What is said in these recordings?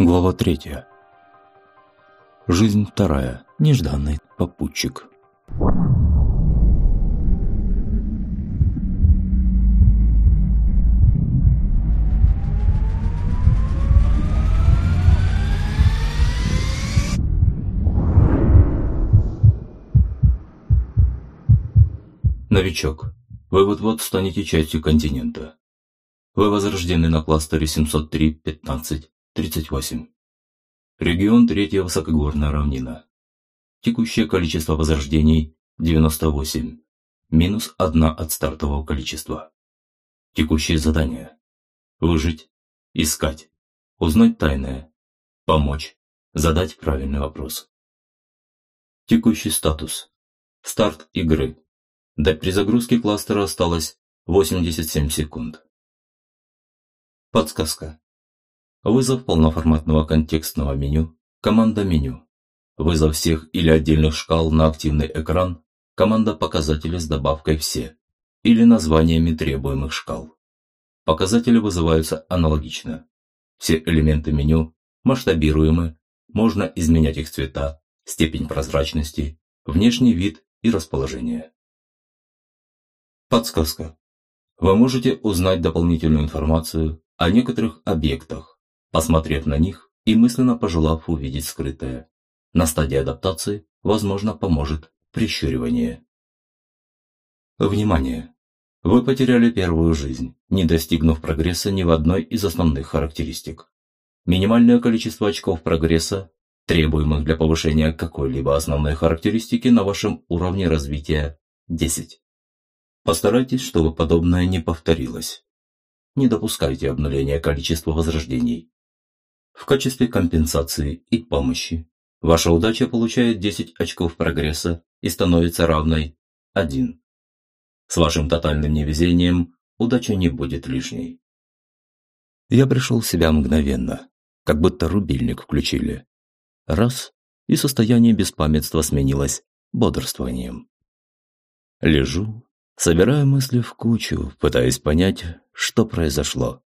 Глава третья. Жизнь вторая. Нежданный попутчик. Новичок. Вы вот-вот станете частью континента. Вы возрождены на кластере 703-15-38. Регион третья высокогорная равнина. Текущее количество возрождений – 98. Минус 1 от стартового количества. Текущие задания. Выжить. Искать. Узнать тайное. Помочь. Задать правильный вопрос. Текущий статус. Старт игры. До перезагрузки кластера осталось 87 секунд. Подсказка. Вызов полноформатного контекстного меню, команда меню. Вызов всех или отдельных шкал на активный экран, команда показатели с добавкой «Все» или названиями требуемых шкал. Показатели вызываются аналогично. Все элементы меню масштабируемы, можно изменять их цвета, степень прозрачности, внешний вид и расположение. Подсказка. Вы можете узнать дополнительную информацию о некоторых объектах, посмотрев на них и мысленно пожелав увидеть скрытое. На стадии адаптации, возможно, поможет прищуривание. Внимание! Вы потеряли первую жизнь, не достигнув прогресса ни в одной из основных характеристик. Минимальное количество очков прогресса, требуемых для повышения какой-либо основной характеристики на вашем уровне развития – 10. Постарайтесь, чтобы подобное не повторилось. Не допускайте обнуления количества возрождений. В качестве компенсации и помощи ваша удача получает 10 очков прогресса и становится равной 1. С вашим тотальным невезением удача не будет лишней. Я пришел в себя мгновенно, как будто рубильник включили. Раз, и состояние беспамятства сменилось бодрствованием. Лежу, Собираю мысли в кучу, пытаясь понять, что произошло.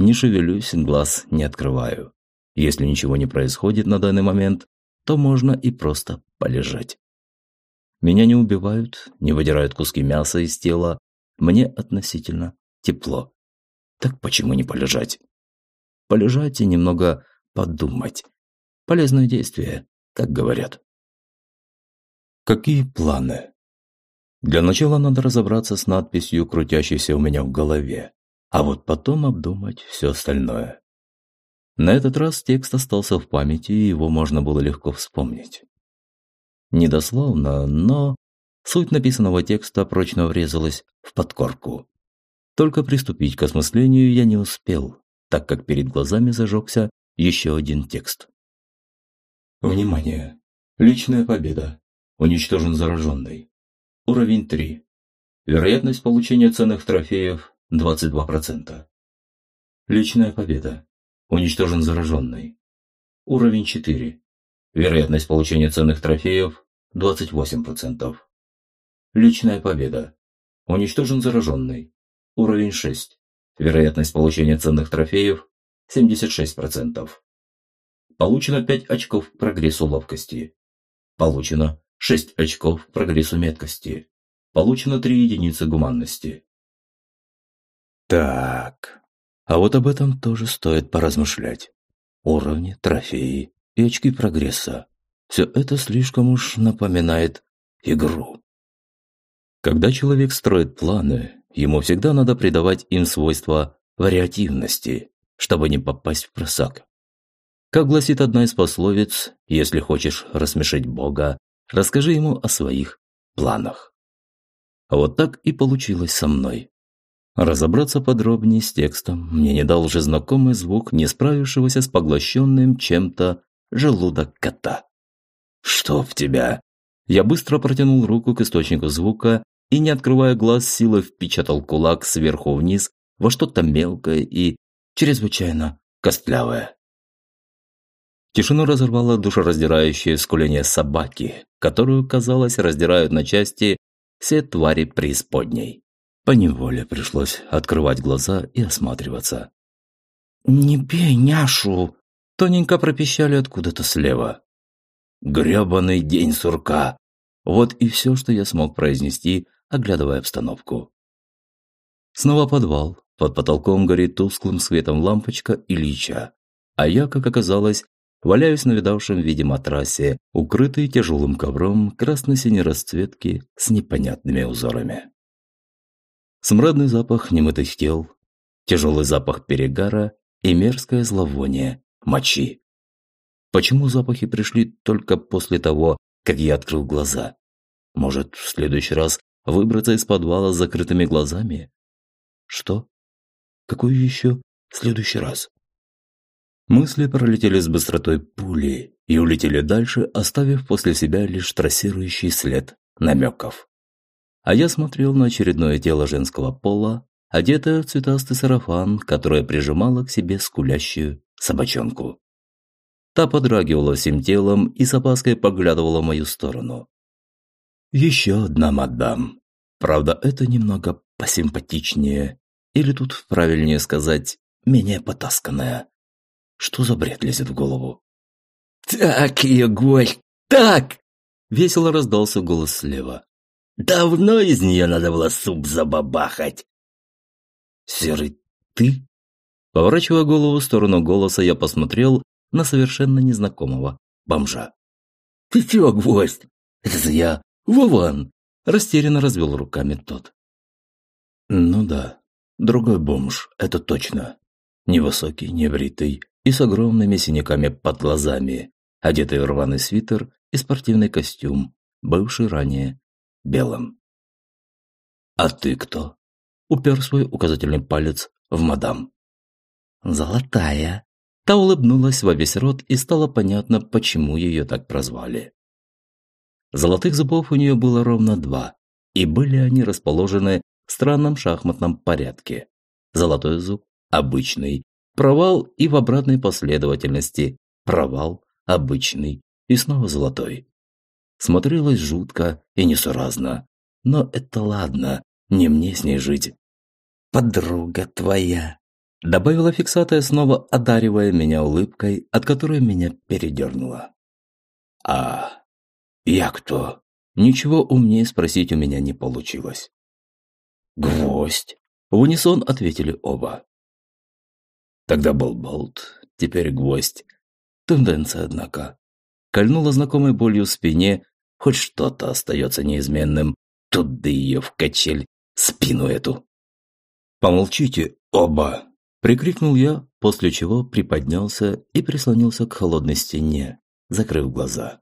Не шевелюсь, глаз не открываю. Если ничего не происходит на данный момент, то можно и просто полежать. Меня не убивают, не выдирают куски мяса из тела, мне относительно тепло. Так почему не полежать? Полежать и немного подумать. Полезное действие, как говорят. Какие планы? Для начала надо разобраться с надписью, крутящейся у меня в голове, а вот потом обдумать все остальное. На этот раз текст остался в памяти, и его можно было легко вспомнить. Недословно, но суть написанного текста прочно врезалась в подкорку. Только приступить к осмыслению я не успел, так как перед глазами зажегся еще один текст. Внимание! Личная победа. Уничтожен зараженный. Уровень 3. Вероятность получения ценных трофеев 22%. Личная победа. Уничтожен зараженный. Уровень 4. Вероятность получения ценных трофеев 28%. Личная победа. Уничтожен зараженный. Уровень 6. Вероятность получения ценных трофеев 76%. Получено 5 очков прогрессу ловкости. Получено 6 очков прогрессу меткости. Получено 3 единицы гуманности. Так, а вот об этом тоже стоит поразмышлять. Уровни, трофеи и очки прогресса. Все это слишком уж напоминает игру. Когда человек строит планы, ему всегда надо придавать им свойства вариативности, чтобы не попасть в просак. Как гласит одна из пословиц, если хочешь рассмешить Бога, Расскажи ему о своих планах. Вот так и получилось со мной. Разобраться подробнее с текстом мне не дал уже знакомый звук не справившегося с поглощенным чем-то желудок кота. «Что в тебя?» Я быстро протянул руку к источнику звука и, не открывая глаз, силой впечатал кулак сверху вниз во что-то мелкое и чрезвычайно костлявое. Тишину разорвало душераздирающее скуление собаки, которую, казалось, раздирают на части все твари преисподней. Поневоле пришлось открывать глаза и осматриваться. «Не бей няшу!» Тоненько пропищали откуда-то слева. «Гребаный день сурка!» Вот и все, что я смог произнести, оглядывая обстановку. Снова подвал. Под потолком горит тусклым светом лампочка Ильича. А я, как оказалось, валяюсь на видавшем виде матрасе, укрытый тяжелым ковром красно-синей расцветки с непонятными узорами. Смрадный запах немытых тел, тяжелый запах перегара и мерзкое зловоние мочи. Почему запахи пришли только после того, как я открыл глаза? Может, в следующий раз выбраться из подвала с закрытыми глазами? Что? Какой еще следующий раз? Мысли пролетели с быстротой пули и улетели дальше, оставив после себя лишь трассирующий след намеков. А я смотрел на очередное тело женского пола, одетое в цветастый сарафан, которое прижимало к себе скулящую собачонку. Та подрагивала всем телом и с опаской поглядывала в мою сторону. Еще одна мадам. Правда, это немного посимпатичнее. Или тут правильнее сказать, менее потасканная. Что за бред лезет в голову? «Так, ее гость, так!» Весело раздался голос слева. «Давно из нее надо было суп забабахать!» «Серый, ты?» Поворачивая голову в сторону голоса, я посмотрел на совершенно незнакомого бомжа. «Ты чё, гвоздь? Это же я, Вован!» Растерянно развел руками тот. «Ну да, другой бомж, это точно. Невысокий, небритый и с огромными синяками под глазами, одетый в рваный свитер и спортивный костюм, бывший ранее белым. «А ты кто?» – упер свой указательный палец в мадам. «Золотая!» Та улыбнулась во весь рот и стало понятно, почему ее так прозвали. Золотых зубов у нее было ровно два, и были они расположены в странном шахматном порядке. Золотой зуб – обычный, провал и в обратной последовательности, провал, обычный и снова золотой. Смотрелось жутко и несуразно, но это ладно, не мне с ней жить. «Подруга твоя», – добавила фиксатая, снова одаривая меня улыбкой, от которой меня передернуло. «А я кто?» Ничего умнее спросить у меня не получилось. «Гвоздь!» – в унисон ответили оба. Тогда был болт, теперь гвоздь. Тенденция, однако. Кольнула знакомой болью в спине, хоть что-то остается неизменным. Тут да ее в качель, спину эту. «Помолчите, оба!» – прикрикнул я, после чего приподнялся и прислонился к холодной стене, закрыв глаза.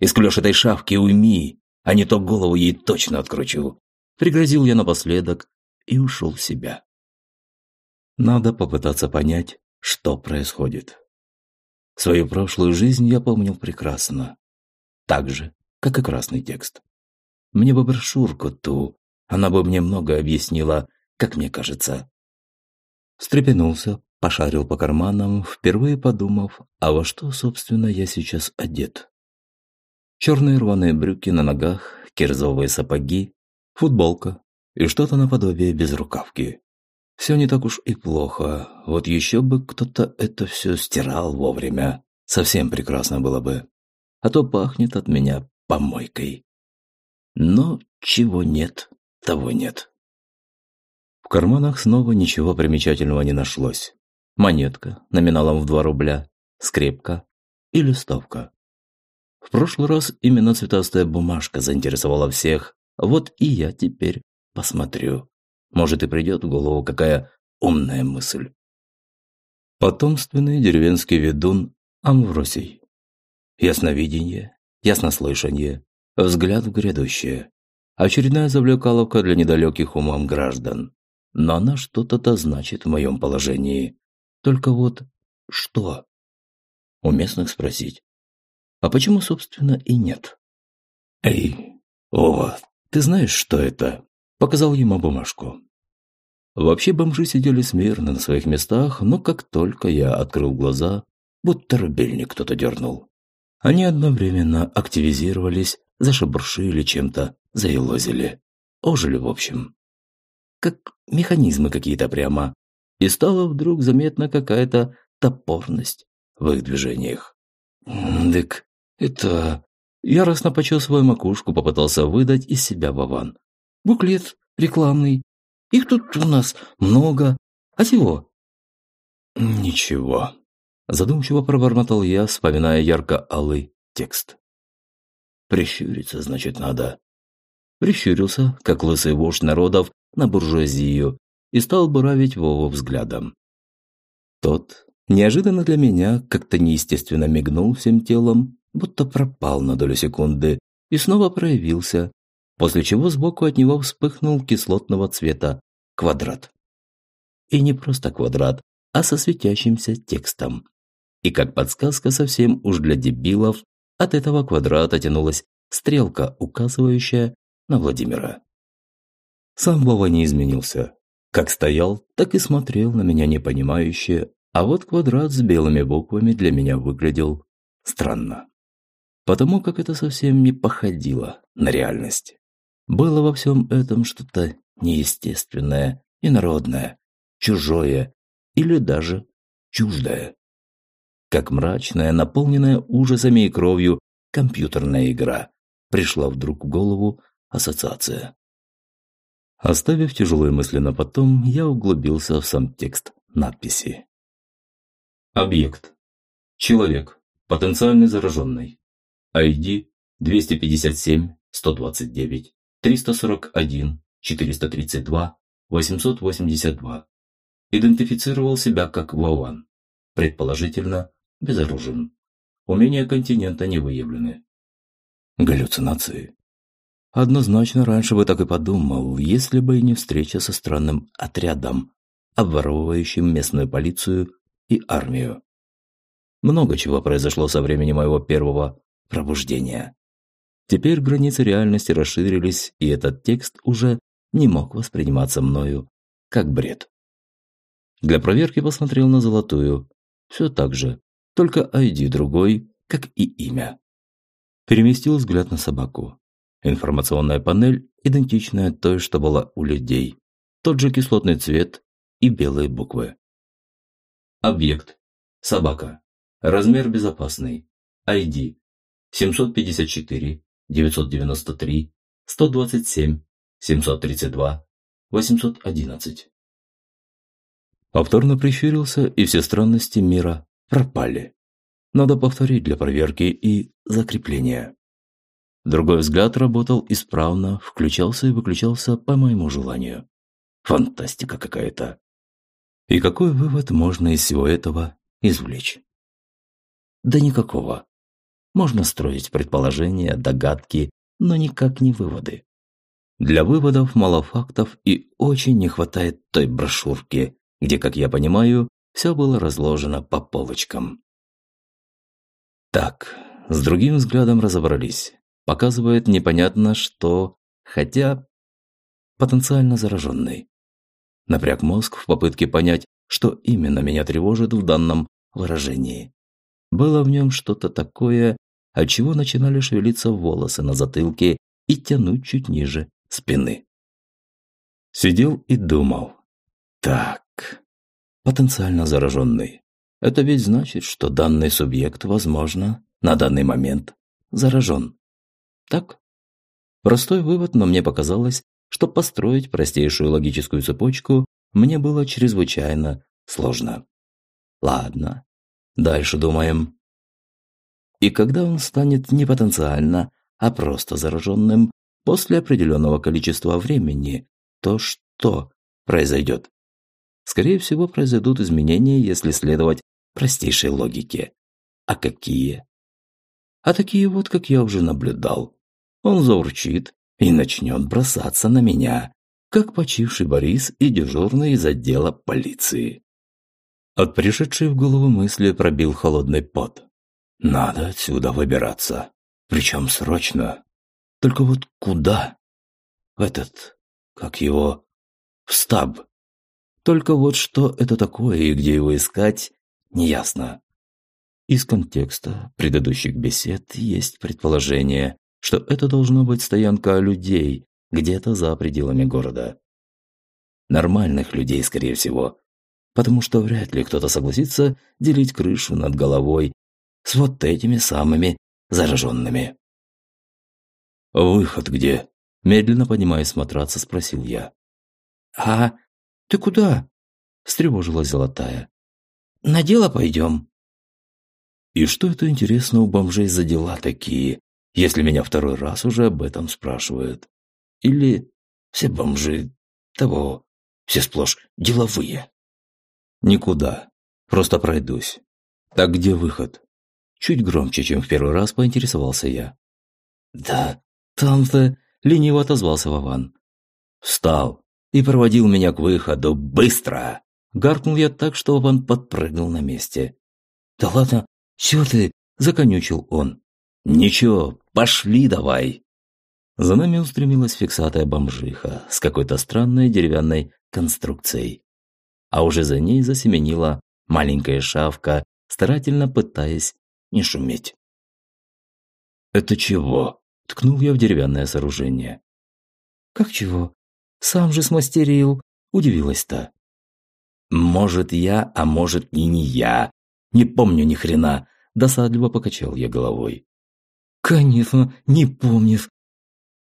«Исклёшь этой шавки уйми, а не то голову ей точно откручу!» Пригрозил я напоследок и ушел в себя. Надо попытаться понять, что происходит. Свою прошлую жизнь я помнил прекрасно. Так же, как и красный текст. Мне бы брошюрку ту, она бы мне многое объяснила, как мне кажется. Встрепенулся, пошарил по карманам, впервые подумав, а во что, собственно, я сейчас одет. Черные рваные брюки на ногах, кирзовые сапоги, футболка и что-то наподобие безрукавки. Все не так уж и плохо. Вот еще бы кто-то это все стирал вовремя. Совсем прекрасно было бы. А то пахнет от меня помойкой. Но чего нет, того нет. В карманах снова ничего примечательного не нашлось. Монетка номиналом в 2 рубля, скрепка и листовка. В прошлый раз именно цветастая бумажка заинтересовала всех, вот и я теперь посмотрю. Может и придет в голову какая умная мысль. Потомственный деревенский ведун Амвросий. Ясновидение, яснослышание, взгляд в грядущее. Очередная завлекаловка для недалеких умом граждан. Но она что-то-то значит в моем положении. Только вот что? У местных спросить. А почему, собственно, и нет? Эй, Ова, ты знаешь, что это? Показал ему бумажку. Вообще бомжи сидели смирно на своих местах, но как только я открыл глаза, будто рубильник кто-то дернул. Они одновременно активизировались, зашебуршили чем-то, заелозили. Ожили, в общем. Как механизмы какие-то прямо. И стала вдруг заметна какая-то топорность, в их движениях. «Дык, это...» Яростно почесывая макушку, попытался выдать из себя Вован. «Буклет рекламный. Их тут у нас много. А чего?» «Ничего», – задумчиво пробормотал я, вспоминая ярко-алый текст. «Прищуриться, значит, надо». Прищурился, как лысый вождь народов на буржуазию, и стал буравить Вову взглядом. Тот, неожиданно для меня, как-то неестественно мигнул всем телом, будто пропал на долю секунды и снова проявился, после чего сбоку от него вспыхнул кислотного цвета квадрат. И не просто квадрат, а со светящимся текстом. И как подсказка совсем уж для дебилов, от этого квадрата тянулась стрелка, указывающая на Владимира. Сам Вова не изменился. Как стоял, так и смотрел на меня непонимающе, а вот квадрат с белыми буквами для меня выглядел странно. Потому как это совсем не походило на реальность. Было во всем этом что-то неестественное, инородное, чужое или даже чуждое. Как мрачная, наполненная ужасами и кровью компьютерная игра пришла вдруг в голову ассоциация. Оставив тяжелые мысли на потом, я углубился в сам текст надписи. Объект. Человек. Потенциальный зараженный. ID 257 129 341 432 882. Идентифицировал себя как Вован. Предположительно, безоружен. Умения континента не выявлены. Галлюцинации. Однозначно раньше бы так и подумал, если бы не встреча со странным отрядом, обворовывающим местную полицию и армию. Много чего произошло со времени моего первого пробуждения. Теперь границы реальности расширились, и этот текст уже не мог восприниматься мною как бред. Для проверки посмотрел на золотую. Все так же, только ID другой, как и имя. Переместил взгляд на собаку. Информационная панель идентичная той, что была у людей. Тот же кислотный цвет и белые буквы. Объект. Собака. Размер безопасный. ID. 754 993 127 732 811. Повторно прищурился, и все странности мира пропали. Надо повторить для проверки и закрепления. Другой взгляд работал исправно, включался и выключался по моему желанию. Фантастика какая-то. И какой вывод можно из всего этого извлечь? Да никакого. Можно строить предположения, догадки, но никак не выводы. Для выводов мало фактов и очень не хватает той брошюрки, где, как я понимаю, все было разложено по полочкам. Так, с другим взглядом разобрались показывает непонятно что, хотя потенциально зараженный. Напряг мозг в попытке понять, что именно меня тревожит в данном выражении. Было в нем что-то такое, от чего начинали шевелиться волосы на затылке и тянуть чуть ниже спины. Сидел и думал. Так, потенциально зараженный. Это ведь значит, что данный субъект, возможно, на данный момент заражен. Так? Простой вывод, но мне показалось, что построить простейшую логическую цепочку мне было чрезвычайно сложно. Ладно, дальше думаем. И когда он станет не потенциально, а просто зараженным после определенного количества времени, то что произойдет? Скорее всего, произойдут изменения, если следовать простейшей логике. А какие? А такие вот, как я уже наблюдал он заурчит и начнет бросаться на меня, как почивший Борис и дежурный из отдела полиции. От пришедшей в голову мысли пробил холодный пот. Надо отсюда выбираться. Причем срочно. Только вот куда? В этот, как его, в стаб. Только вот что это такое и где его искать, неясно. Из контекста предыдущих бесед есть предположение, что это должно быть стоянка людей где-то за пределами города. Нормальных людей, скорее всего. потому что вряд ли кто-то согласится делить крышу над головой с вот этими самыми зараженными. «Выход где?» – медленно поднимаясь с матраца, спросил я. «А ты куда?» – встревожилась Золотая. «На дело пойдем». И что это, интересно, у бомжей за дела такие, если меня второй раз уже об этом спрашивают? Или все бомжи того, все сплошь деловые? Никуда, просто пройдусь. Так где выход? Чуть громче, чем в первый раз, поинтересовался я. Да, там-то лениво отозвался Вован. Встал и проводил меня к выходу быстро. Гаркнул я так, что Вован подпрыгнул на месте. Да ладно, чего ты? Законючил он. Ничего, пошли давай. За нами устремилась фиксатая бомжиха с какой-то странной деревянной конструкцией. А уже за ней засеменила маленькая шавка, старательно пытаясь не шуметь. «Это чего?» – ткнул я в деревянное сооружение. «Как чего? Сам же смастерил», – удивилась та. «Может, я, а может и не я. Не помню ни хрена», – досадливо покачал я головой. «Конечно, не помнишь.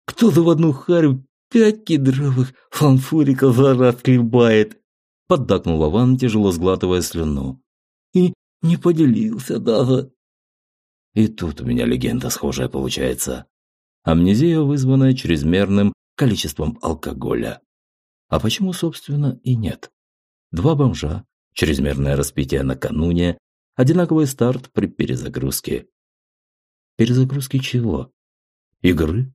Кто-то в одну харю пять кедровых фанфуриков за раз хлебает», – поддакнул Вован, тяжело сглатывая слюну. «И не поделился даже». И тут у меня легенда схожая получается. Амнезия, вызванная чрезмерным количеством алкоголя. А почему, собственно, и нет? Два бомжа, чрезмерное распитие накануне, одинаковый старт при перезагрузке. Перезагрузки чего? Игры?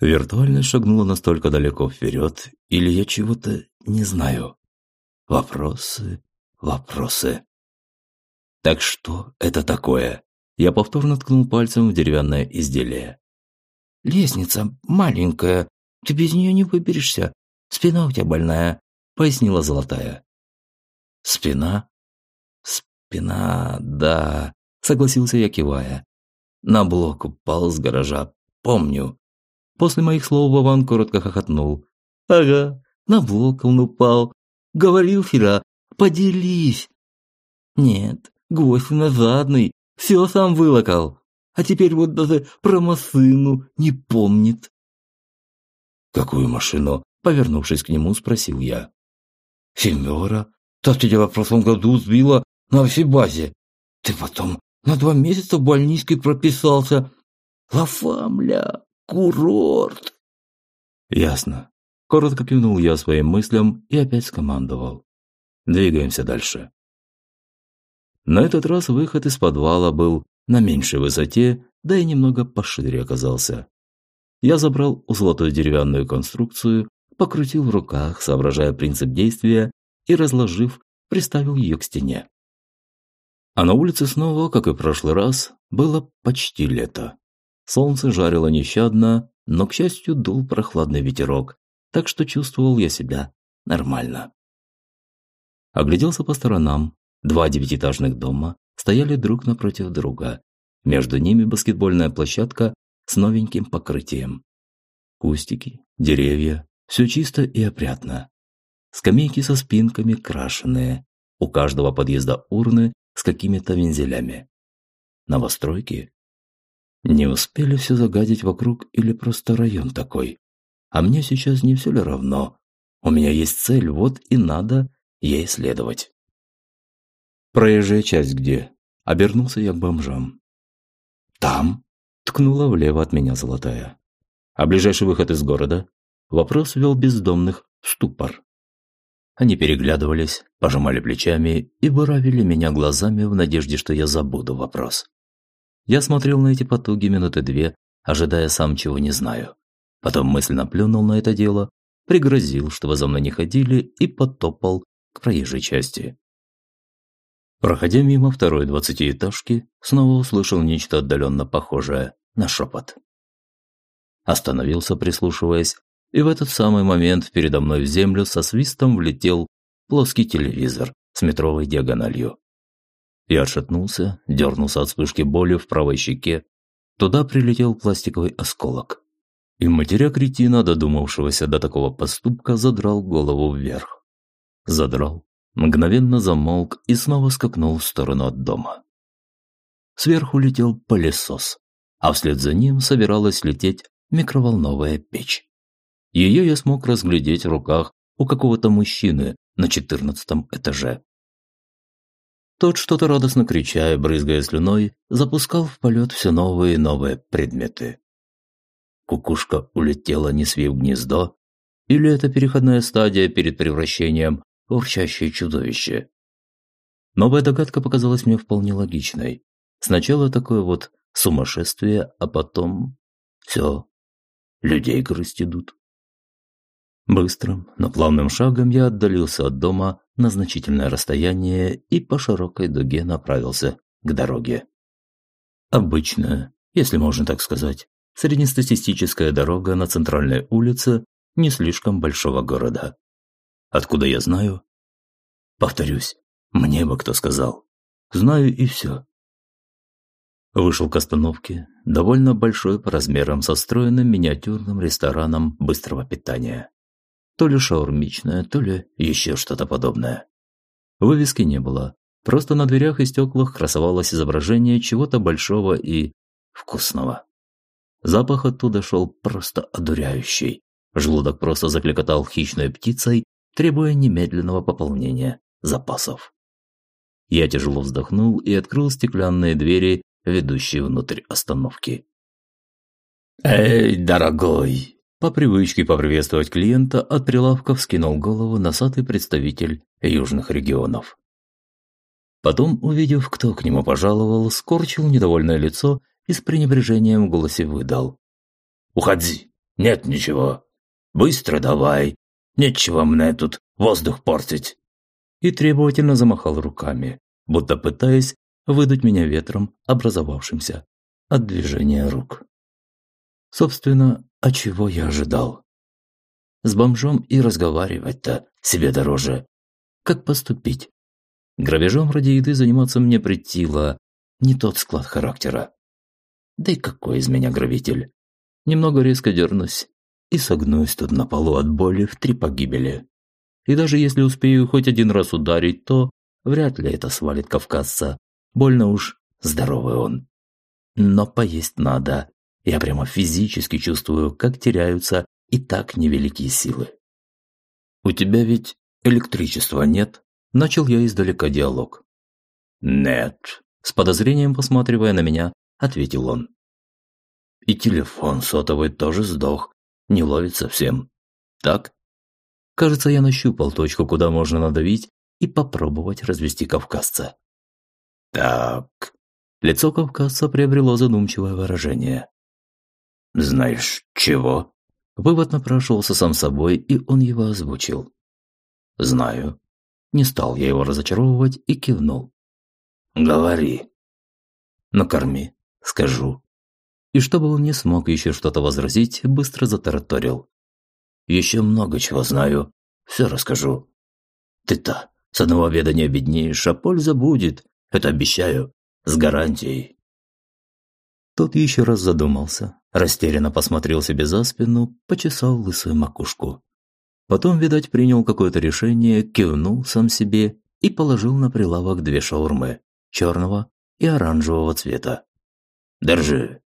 Виртуальность шагнула настолько далеко вперед, или я чего-то не знаю. Вопросы, вопросы. Так что это такое? Я повторно ткнул пальцем в деревянное изделие. «Лестница маленькая, ты без нее не выберешься. Спина у тебя больная», — пояснила Золотая. «Спина? Спина, да», — согласился я, кивая. На блок упал с гаража, помню. После моих слов Вован коротко хохотнул. «Ага, на блок он упал. Говорил вчера, поделись». «Нет, гвоздь назадный, все сам вылокал. А теперь вот даже про машину не помнит. «Какую машину?» – повернувшись к нему, спросил я. «Семера. Та тебя в прошлом году сбила на базе. Ты потом на два месяца в больничке прописался. Лафамля, курорт». «Ясно». Коротко кивнул я своим мыслям и опять скомандовал. «Двигаемся дальше». На этот раз выход из подвала был на меньшей высоте, да и немного пошире оказался. Я забрал у золотую деревянную конструкцию, покрутил в руках, соображая принцип действия, и, разложив, приставил ее к стене. А на улице снова, как и в прошлый раз, было почти лето. Солнце жарило нещадно, но, к счастью, дул прохладный ветерок, так что чувствовал я себя нормально. Огляделся по сторонам, Два девятиэтажных дома стояли друг напротив друга. Между ними баскетбольная площадка с новеньким покрытием. Кустики, деревья, все чисто и опрятно. Скамейки со спинками крашеные. У каждого подъезда урны с какими-то вензелями. Новостройки? Не успели все загадить вокруг или просто район такой? А мне сейчас не все ли равно? У меня есть цель, вот и надо ей следовать. «Проезжая часть где?» Обернулся я к бомжам. «Там?» – ткнула влево от меня золотая. «А ближайший выход из города?» Вопрос вел бездомных в ступор. Они переглядывались, пожимали плечами и буравили меня глазами в надежде, что я забуду вопрос. Я смотрел на эти потуги минуты две, ожидая сам чего не знаю. Потом мысленно плюнул на это дело, пригрозил, чтобы за мной не ходили, и потопал к проезжей части. Проходя мимо второй двадцатиэтажки, снова услышал нечто отдаленно похожее на шепот. Остановился, прислушиваясь, и в этот самый момент передо мной в землю со свистом влетел плоский телевизор с метровой диагональю. Я отшатнулся, дернулся от вспышки боли в правой щеке. Туда прилетел пластиковый осколок. И матеря кретина, додумавшегося до такого поступка, задрал голову вверх. Задрал Мгновенно замолк и снова скакнул в сторону от дома. Сверху летел пылесос, а вслед за ним собиралась лететь микроволновая печь. Ее я смог разглядеть в руках у какого-то мужчины на четырнадцатом этаже. Тот, что-то радостно крича и брызгая слюной, запускал в полет все новые и новые предметы. Кукушка улетела, не свив гнездо, или это переходная стадия перед превращением урчащее чудовище? Новая догадка показалась мне вполне логичной. Сначала такое вот сумасшествие, а потом все, людей грызть идут. Быстрым, но плавным шагом я отдалился от дома на значительное расстояние и по широкой дуге направился к дороге. Обычная, если можно так сказать, среднестатистическая дорога на центральной улице не слишком большого города. Откуда я знаю? Повторюсь, мне бы кто сказал. Знаю и все. Вышел к остановке, довольно большой по размерам, со встроенным миниатюрным рестораном быстрого питания. То ли шаурмичное, то ли еще что-то подобное. Вывески не было, просто на дверях и стеклах красовалось изображение чего-то большого и вкусного. Запах оттуда шел просто одуряющий. Желудок просто закликотал хищной птицей, требуя немедленного пополнения запасов. Я тяжело вздохнул и открыл стеклянные двери, ведущие внутрь остановки. «Эй, дорогой!» По привычке поприветствовать клиента от прилавка вскинул голову носатый представитель южных регионов. Потом, увидев, кто к нему пожаловал, скорчил недовольное лицо и с пренебрежением в голосе выдал. «Уходи! Нет ничего! Быстро давай! Нечего мне тут воздух портить!» И требовательно замахал руками, будто пытаясь выдуть меня ветром, образовавшимся от движения рук. Собственно, а чего я ожидал? С бомжом и разговаривать-то себе дороже. Как поступить? Грабежом ради еды заниматься мне притило не тот склад характера. Да и какой из меня грабитель? Немного резко дернусь и согнусь тут на полу от боли в три погибели. И даже если успею хоть один раз ударить, то вряд ли это свалит кавказца. Больно уж здоровый он. Но поесть надо, я прямо физически чувствую, как теряются и так невеликие силы. «У тебя ведь электричества нет?» Начал я издалека диалог. «Нет», – с подозрением посматривая на меня, ответил он. «И телефон сотовый тоже сдох, не ловит совсем. Так?» Кажется, я нащупал точку, куда можно надавить и попробовать развести кавказца. «Так...» Лицо кавказца приобрело задумчивое выражение. «Знаешь, чего?» Вывод напрашивался сам собой, и он его озвучил. «Знаю». Не стал я его разочаровывать и кивнул. «Говори». «Накорми, скажу». И чтобы он не смог еще что-то возразить, быстро затараторил. «Еще много чего знаю, все расскажу. Ты-то с одного обеда не обеднеешь, а польза будет, это обещаю, с гарантией». Тот еще раз задумался, растерянно посмотрел себе за спину, почесал лысую макушку. Потом, видать, принял какое-то решение, кивнул сам себе и положил на прилавок две шаурмы – черного и оранжевого цвета. «Держи.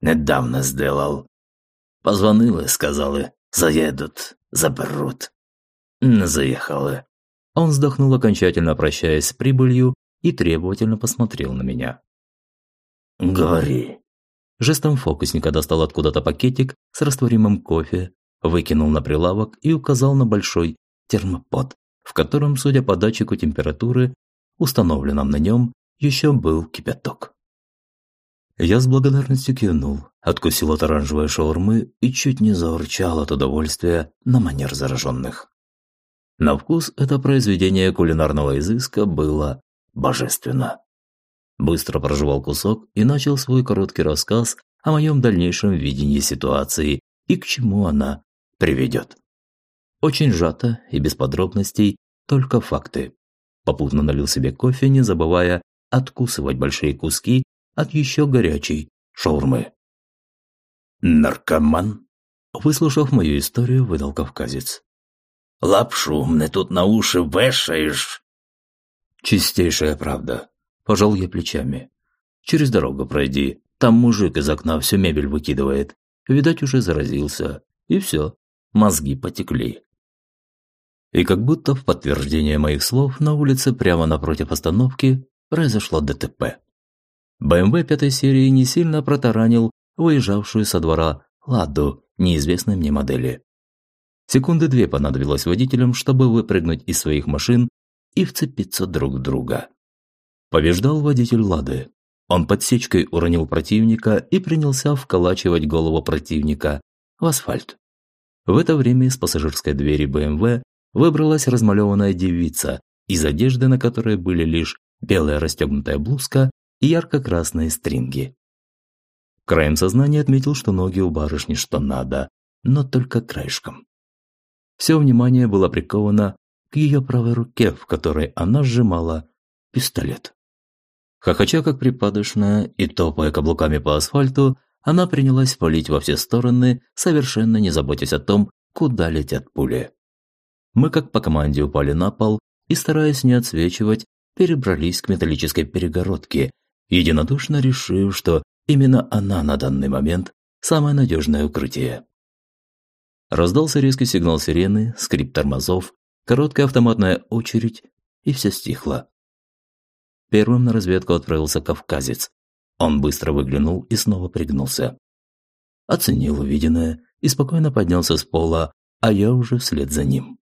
Недавно сделал. Позвонили, сказали, заедут, заберут. Заехали». Он вздохнул окончательно, прощаясь с прибылью, и требовательно посмотрел на меня. «Говори». Жестом фокусника достал откуда-то пакетик с растворимым кофе, выкинул на прилавок и указал на большой термопод, в котором, судя по датчику температуры, установленном на нем, еще был кипяток. Я с благодарностью кивнул, откусил от оранжевой шаурмы и чуть не заурчал от удовольствия на манер зараженных. На вкус это произведение кулинарного изыска было божественно быстро прожевал кусок и начал свой короткий рассказ о моем дальнейшем видении ситуации и к чему она приведет. Очень сжато и без подробностей, только факты. Попутно налил себе кофе, не забывая откусывать большие куски от еще горячей шаурмы. «Наркоман?» Выслушав мою историю, выдал кавказец. Лапшу мне тут на уши вешаешь. Чистейшая правда. Пожал я плечами. Через дорогу пройди. Там мужик из окна всю мебель выкидывает. Видать, уже заразился. И все. Мозги потекли. И как будто в подтверждение моих слов на улице прямо напротив остановки произошло ДТП. БМВ пятой серии не сильно протаранил выезжавшую со двора «Ладу» неизвестной мне модели. Секунды две понадобилось водителям, чтобы выпрыгнуть из своих машин и вцепиться друг в друга. Побеждал водитель «Лады». Он подсечкой уронил противника и принялся вколачивать голову противника в асфальт. В это время из пассажирской двери БМВ выбралась размалеванная девица, из одежды на которой были лишь белая расстегнутая блузка и ярко-красные стринги. Краем сознания отметил, что ноги у барышни что надо, но только краешком. Все внимание было приковано к ее правой руке, в которой она сжимала пистолет. Хохоча как припадочная и топая каблуками по асфальту, она принялась палить во все стороны, совершенно не заботясь о том, куда летят пули. Мы как по команде упали на пол и, стараясь не отсвечивать, перебрались к металлической перегородке, единодушно решив, что именно она на данный момент самое надежное укрытие. Раздался резкий сигнал сирены, скрип тормозов, короткая автоматная очередь, и все стихло. Первым на разведку отправился кавказец. Он быстро выглянул и снова пригнулся. Оценил увиденное и спокойно поднялся с пола, а я уже вслед за ним.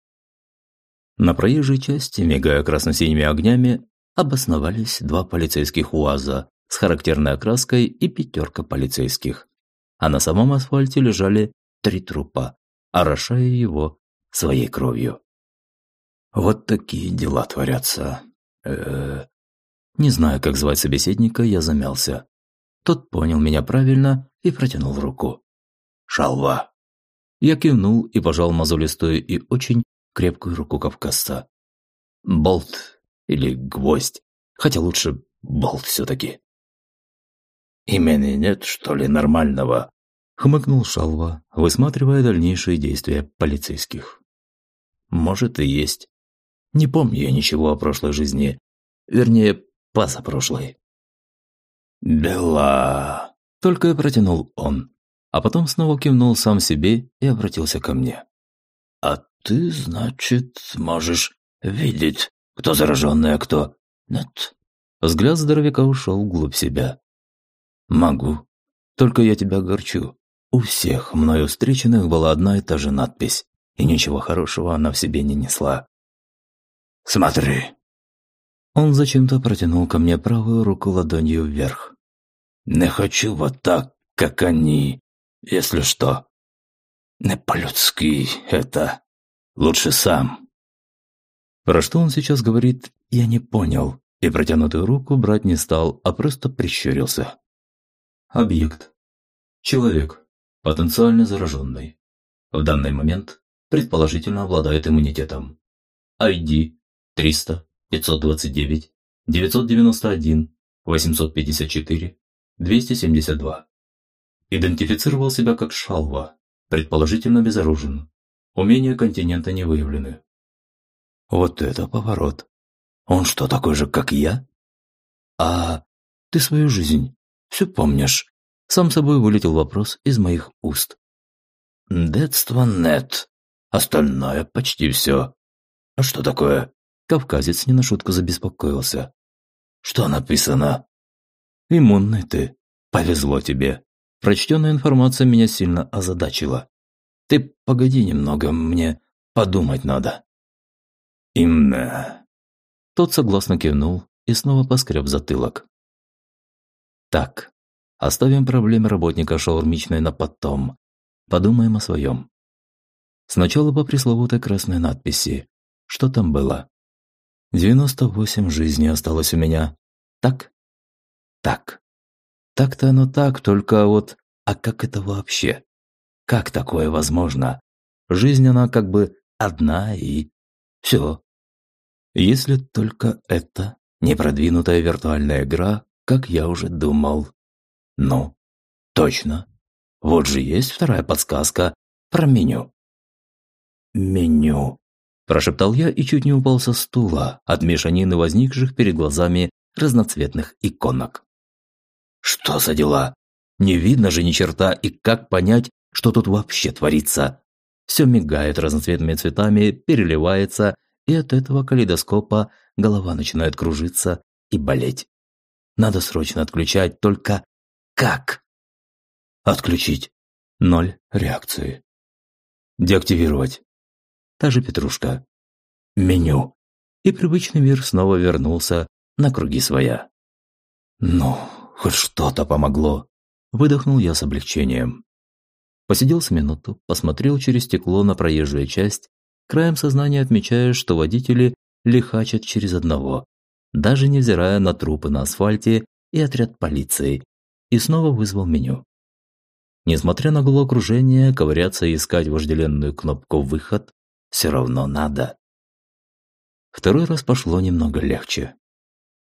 На проезжей части, мигая красно-синими огнями, обосновались два полицейских УАЗа с характерной окраской и пятерка полицейских. А на самом асфальте лежали три трупа, орошая его своей кровью. Вот такие дела творятся. Э -э -э. Не знаю, как звать собеседника, я замялся. Тот понял меня правильно и протянул руку. «Шалва!» Я кивнул и пожал мозолистую и очень крепкую руку кавказца. Болт или гвоздь, хотя лучше болт все-таки. «Имени нет, что ли, нормального?» хмыкнул Шалва, высматривая дальнейшие действия полицейских. «Может и есть. Не помню я ничего о прошлой жизни. Вернее, позапрошлой». «Дела...» – только протянул он, а потом снова кивнул сам себе и обратился ко мне. «А ты, значит, можешь видеть, кто зараженный, а кто нет?» Взгляд здоровяка ушел вглубь себя. «Могу. Только я тебя горчу. У всех мною встреченных была одна и та же надпись, и ничего хорошего она в себе не несла. «Смотри!» Он зачем-то протянул ко мне правую руку ладонью вверх. «Не хочу вот так, как они, если что. Не по-людски это. Лучше сам». Про что он сейчас говорит, я не понял, и протянутую руку брать не стал, а просто прищурился. Объект. Человек. Потенциально зараженный. В данный момент предположительно обладает иммунитетом. ID 300 529 991 854 272. Идентифицировал себя как Шалва, предположительно безоружен. Умения континента не выявлены. Вот это поворот. Он что, такой же, как я? А ты свою жизнь все помнишь? Сам собой вылетел вопрос из моих уст. Детство нет. Остальное почти все. А что такое? Кавказец не на шутку забеспокоился. Что написано? Иммунный ты. Повезло тебе. Прочтенная информация меня сильно озадачила. Ты погоди немного, мне подумать надо. Именно. Тот согласно кивнул и снова поскреб затылок. Так, оставим проблемы работника шаурмичной на потом. Подумаем о своем. Сначала по пресловутой красной надписи. Что там было? 98 жизней осталось у меня. Так? Так. Так-то оно так, только вот... А как это вообще? Как такое возможно? Жизнь она как бы одна и... Все. Если только это не продвинутая виртуальная игра, как я уже думал. Ну, точно. Вот же есть вторая подсказка про меню. Меню. Прошептал я и чуть не упал со стула от мешанины возникших перед глазами разноцветных иконок. Что за дела? Не видно же ни черта, и как понять, что тут вообще творится? Все мигает разноцветными цветами, переливается, и от этого калейдоскопа голова начинает кружиться и болеть. Надо срочно отключать, только как? Отключить. Ноль реакции. Деактивировать. Та же петрушка. Меню. И привычный мир снова вернулся на круги своя. Ну, хоть что-то помогло. Выдохнул я с облегчением. Посидел с минуту, посмотрел через стекло на проезжую часть, краем сознания отмечая, что водители лихачат через одного, даже невзирая на трупы на асфальте и отряд полиции, и снова вызвал меню. Несмотря на головокружение, ковыряться и искать вожделенную кнопку «Выход» все равно надо. Второй раз пошло немного легче.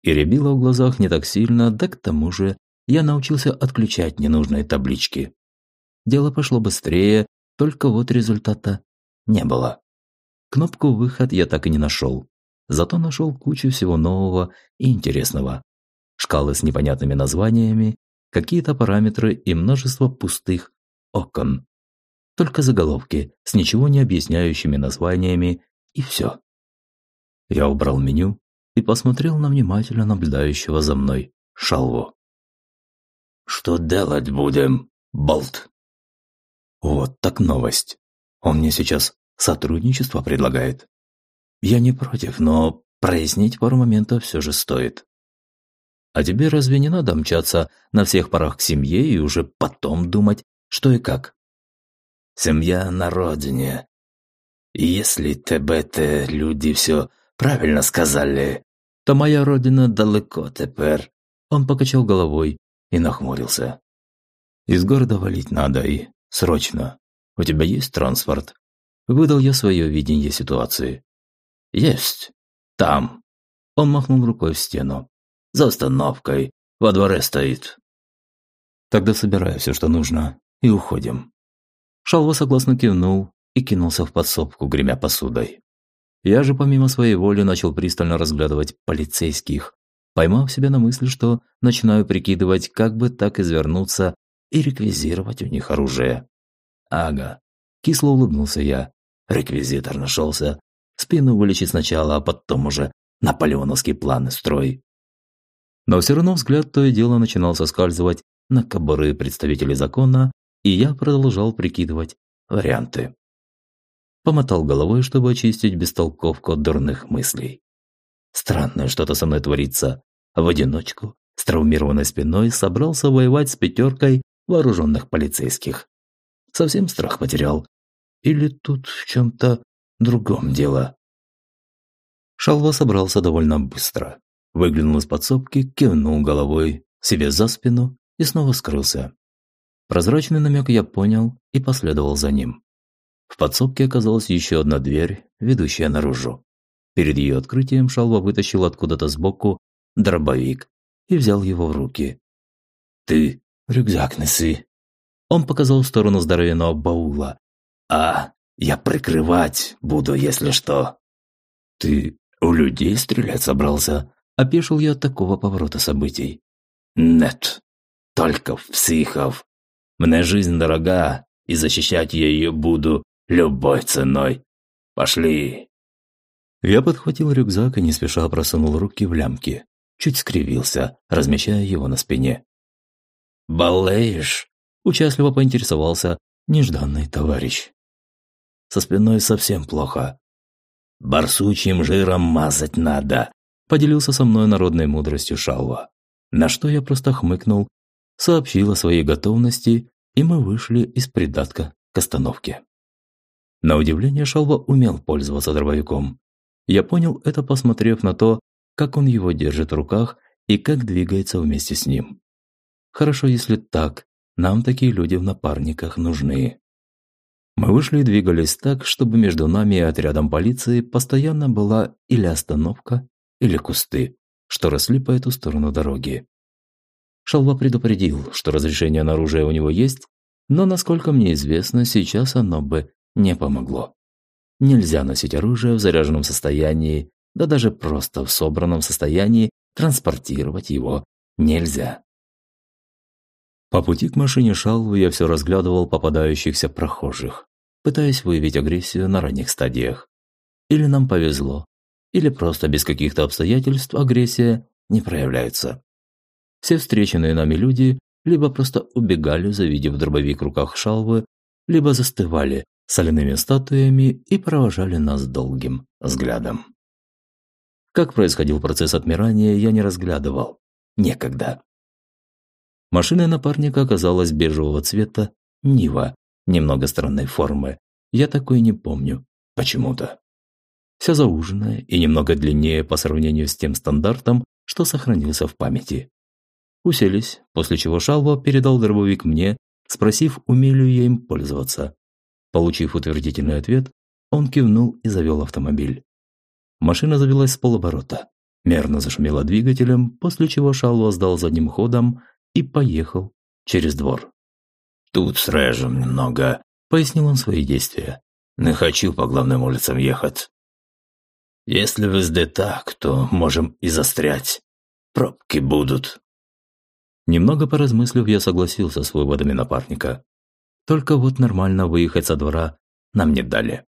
И рябило в глазах не так сильно, да к тому же я научился отключать ненужные таблички. Дело пошло быстрее, только вот результата не было. Кнопку «Выход» я так и не нашел. Зато нашел кучу всего нового и интересного. Шкалы с непонятными названиями, какие-то параметры и множество пустых окон. Только заголовки с ничего не объясняющими названиями и все. Я убрал меню и посмотрел на внимательно наблюдающего за мной Шалву. «Что делать будем, Болт?» Вот так новость. Он мне сейчас сотрудничество предлагает. Я не против, но прояснить пару моментов все же стоит. А тебе разве не надо мчаться на всех парах к семье и уже потом думать, что и как? Семья на родине. Если тебе люди все правильно сказали, то моя родина далеко теперь. Он покачал головой и нахмурился. Из города валить надо и срочно. У тебя есть транспорт? Выдал я свое видение ситуации. «Есть. Там». Он махнул рукой в стену. «За остановкой. Во дворе стоит». «Тогда собирай все, что нужно, и уходим». Шалва согласно кивнул и кинулся в подсобку, гремя посудой. Я же помимо своей воли начал пристально разглядывать полицейских, поймав себя на мысли, что начинаю прикидывать, как бы так извернуться и реквизировать у них оружие. «Ага», – кисло улыбнулся я. Реквизитор нашелся. Спину вылечить сначала, а потом уже наполеоновские планы строй. Но все равно взгляд то и дело начинал соскальзывать на кобуры представителей закона, и я продолжал прикидывать варианты. Помотал головой, чтобы очистить бестолковку от дурных мыслей. Странное что-то со мной творится. В одиночку, с травмированной спиной, собрался воевать с пятеркой вооруженных полицейских. Совсем страх потерял. Или тут в чем-то другом дело? Шалва собрался довольно быстро. Выглянул из подсобки, кивнул головой себе за спину и снова скрылся. Прозрачный намек я понял и последовал за ним. В подсобке оказалась еще одна дверь, ведущая наружу. Перед ее открытием Шалва вытащил откуда-то сбоку дробовик и взял его в руки. «Ты рюкзак неси!» Он показал в сторону здоровенного баула, а я прикрывать буду, если что. Ты у людей стрелять собрался? Опешил я от такого поворота событий. Нет, только в психов. Мне жизнь дорога, и защищать я ее буду любой ценой. Пошли. Я подхватил рюкзак и не спеша просунул руки в лямки. Чуть скривился, размещая его на спине. «Болеешь?» – участливо поинтересовался нежданный товарищ. Со спиной совсем плохо. Барсучьим жиром мазать надо, поделился со мной народной мудростью Шалва. На что я просто хмыкнул, сообщил о своей готовности, и мы вышли из придатка к остановке. На удивление Шалва умел пользоваться дробовиком. Я понял это, посмотрев на то, как он его держит в руках и как двигается вместе с ним. Хорошо, если так, нам такие люди в напарниках нужны. Мы вышли и двигались так, чтобы между нами и отрядом полиции постоянно была или остановка, или кусты, что росли по эту сторону дороги. Шалва предупредил, что разрешение на оружие у него есть, но, насколько мне известно, сейчас оно бы не помогло. нельзя носить оружие в заряженном состоянии, да даже просто в собранном состоянии транспортировать его нельзя. По пути к машине Шалвы я все разглядывал попадающихся прохожих, пытаясь выявить агрессию на ранних стадиях. Или нам повезло, или просто без каких-то обстоятельств агрессия не проявляется. Все встреченные нами люди либо просто убегали, завидев дробовик в руках Шалвы, либо застывали соляными статуями и провожали нас долгим взглядом. Как происходил процесс отмирания, я не разглядывал. Некогда. Машина напарника оказалась бежевого цвета, Нива, немного странной формы. Я такой не помню. Почему-то. Вся зауженная и немного длиннее по сравнению с тем стандартом, что сохранился в памяти. Уселись, после чего Шалва передал дробовик мне, спросив, умею ли я им пользоваться. Получив утвердительный ответ, он кивнул и завел автомобиль. Машина завелась с полоборота. Мерно зашумела двигателем, после чего Шалва сдал задним ходом и поехал через двор. «Тут срежем немного», – пояснил он свои действия. «Не хочу по главным улицам ехать. Если везде так, то можем и застрять. Пробки будут». Немного поразмыслив, я согласился с выводами напарника. Только вот нормально выехать со двора нам не дали.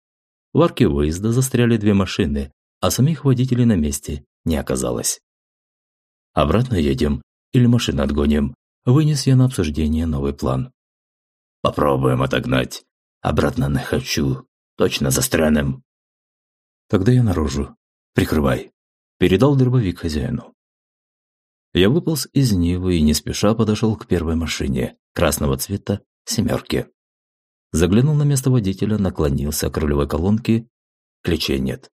В арке выезда застряли две машины, а самих водителей на месте не оказалось. Обратно едем или машину отгоним, вынес я на обсуждение новый план. Попробуем отогнать. Обратно не хочу. Точно застрянем. Тогда я наружу. Прикрывай. Передал дробовик хозяину. Я выполз из Нивы и не спеша подошел к первой машине, красного цвета, семерки. Заглянул на место водителя, наклонился к рулевой колонке. Ключей нет.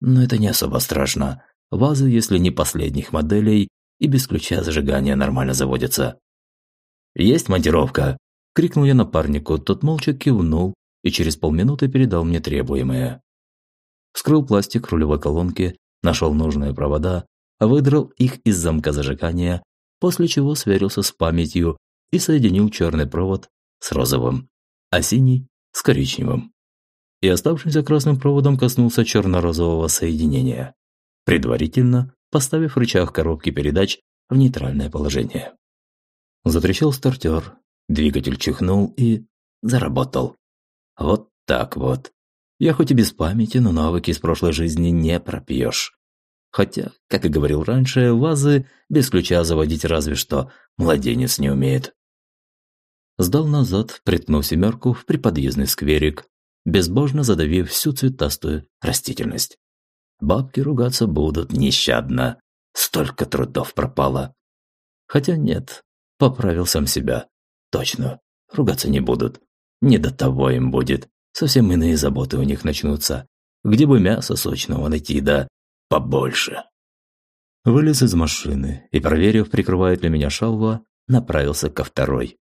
Но это не особо страшно. Вазы, если не последних моделей, и без ключа зажигания нормально заводятся. «Есть монтировка!» – крикнул я напарнику, тот молча кивнул и через полминуты передал мне требуемое. Вскрыл пластик рулевой колонки, нашел нужные провода, выдрал их из замка зажигания, после чего сверился с памятью и соединил черный провод с розовым, а синий – с коричневым. И оставшимся красным проводом коснулся черно-розового соединения, предварительно поставив рычаг коробки передач в нейтральное положение. Затрещал стартер, двигатель чихнул и заработал. Вот так вот. Я хоть и без памяти, но навыки из прошлой жизни не пропьешь. Хотя, как и говорил раньше, вазы без ключа заводить разве что младенец не умеет. Сдал назад, притнув семерку в приподъездный скверик, безбожно задавив всю цветастую растительность. Бабки ругаться будут нещадно. Столько трудов пропало. Хотя нет, поправил сам себя. Точно, ругаться не будут. Не до того им будет. Совсем иные заботы у них начнутся. Где бы мясо сочного найти, да побольше. Вылез из машины и, проверив, прикрывает ли меня шалва, направился ко второй,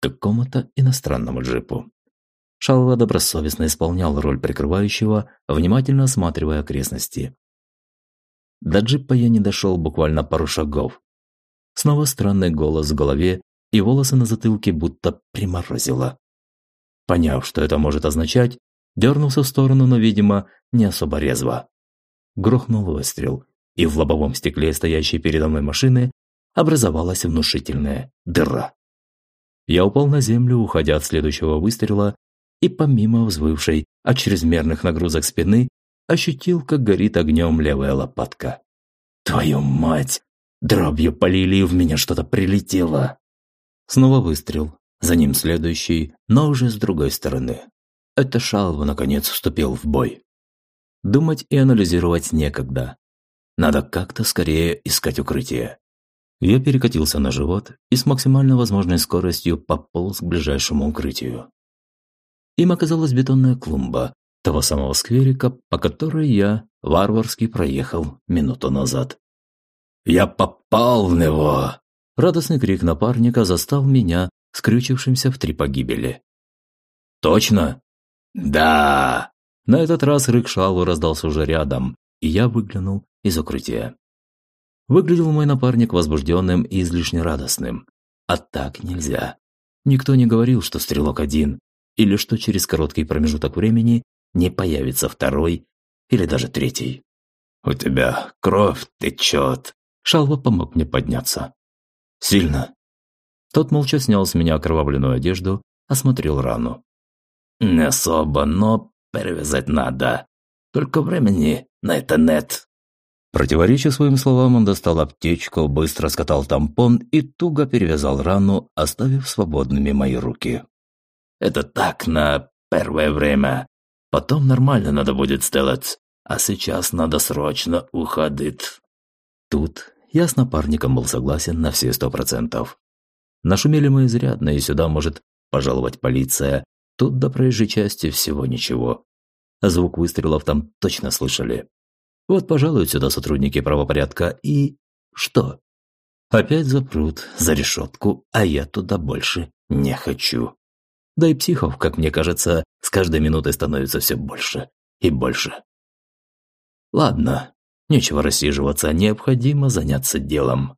какому-то иностранному джипу. Шалва добросовестно исполнял роль прикрывающего, внимательно осматривая окрестности. До джипа я не дошел буквально пару шагов. Снова странный голос в голове, и волосы на затылке будто приморозило. Поняв, что это может означать, дернулся в сторону, но, видимо, не особо резво грохнул выстрел, и в лобовом стекле стоящей передо мной машины образовалась внушительная дыра. Я упал на землю, уходя от следующего выстрела, и помимо взвывшей от чрезмерных нагрузок спины, ощутил, как горит огнем левая лопатка. «Твою мать! Дробью полили, и в меня что-то прилетело!» Снова выстрел, за ним следующий, но уже с другой стороны. Это Шалва, наконец, вступил в бой. Думать и анализировать некогда. Надо как-то скорее искать укрытие. Я перекатился на живот и с максимально возможной скоростью пополз к ближайшему укрытию. Им оказалась бетонная клумба того самого скверика, по которой я варварски проехал минуту назад. «Я попал в него!» Радостный крик напарника застал меня, скрючившимся в три погибели. «Точно?» «Да!» На этот раз рык Шалвы раздался уже рядом, и я выглянул из укрытия. Выглядел мой напарник возбужденным и излишне радостным. А так нельзя. Никто не говорил, что стрелок один, или что через короткий промежуток времени не появится второй или даже третий. «У тебя кровь течет!» Шалва помог мне подняться. «Сильно?» Тот молча снял с меня окровавленную одежду, осмотрел рану. «Не особо, но перевязать надо. Только времени на это нет». Противореча своим словам, он достал аптечку, быстро скатал тампон и туго перевязал рану, оставив свободными мои руки. «Это так на первое время. Потом нормально надо будет сделать. А сейчас надо срочно уходить». Тут я с напарником был согласен на все сто процентов. Нашумели мы изрядно, и сюда может пожаловать полиция. Тут до проезжей части всего ничего. Звук выстрелов там точно слышали. Вот пожалуют сюда сотрудники правопорядка и... Что? Опять запрут за решетку, а я туда больше не хочу. Да и психов, как мне кажется, с каждой минутой становится все больше и больше. Ладно, нечего рассиживаться, необходимо заняться делом.